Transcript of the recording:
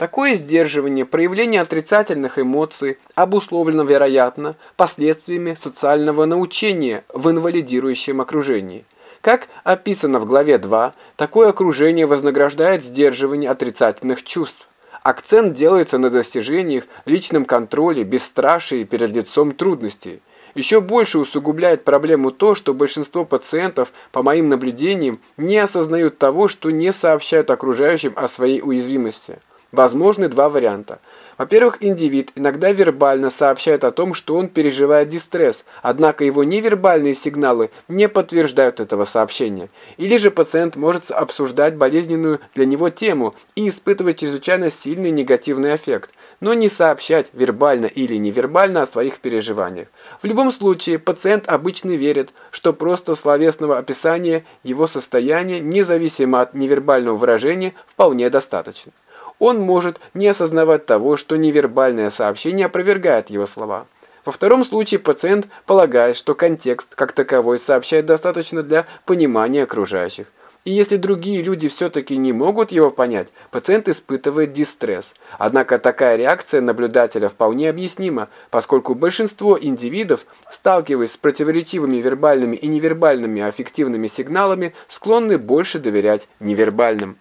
Такое сдерживание, проявление отрицательных эмоций обусловлено, вероятно, последствиями социального научения в инвалидирующем окружении. Как описано в главе 2, такое окружение вознаграждает сдерживание отрицательных чувств. Акцент делается на достижениях, личном контроле, бесстрашии перед лицом трудностей. Еще больше усугубляет проблему то, что большинство пациентов, по моим наблюдениям, не осознают того, что не сообщают окружающим о своей уязвимости. Возможны два варианта. Во-первых, индивид иногда вербально сообщает о том, что он переживает дистресс, однако его невербальные сигналы не подтверждают этого сообщения. Или же пациент может обсуждать болезненную для него тему и испытывать чрезвычайно сильный негативный эффект, но не сообщать вербально или невербально о своих переживаниях. В любом случае, пациент обычно верит, что просто словесного описания его состояния, независимо от невербального выражения, вполне достаточно. Он может не осознавать того, что невербальное сообщение опровергает его слова. Во втором случае пациент полагает, что контекст как таковой сообщает достаточно для понимания окружающих. И если другие люди все-таки не могут его понять, пациент испытывает дистресс. Однако такая реакция наблюдателя вполне объяснима, поскольку большинство индивидов, сталкиваясь с противоречивыми вербальными и невербальными аффективными сигналами, склонны больше доверять невербальным.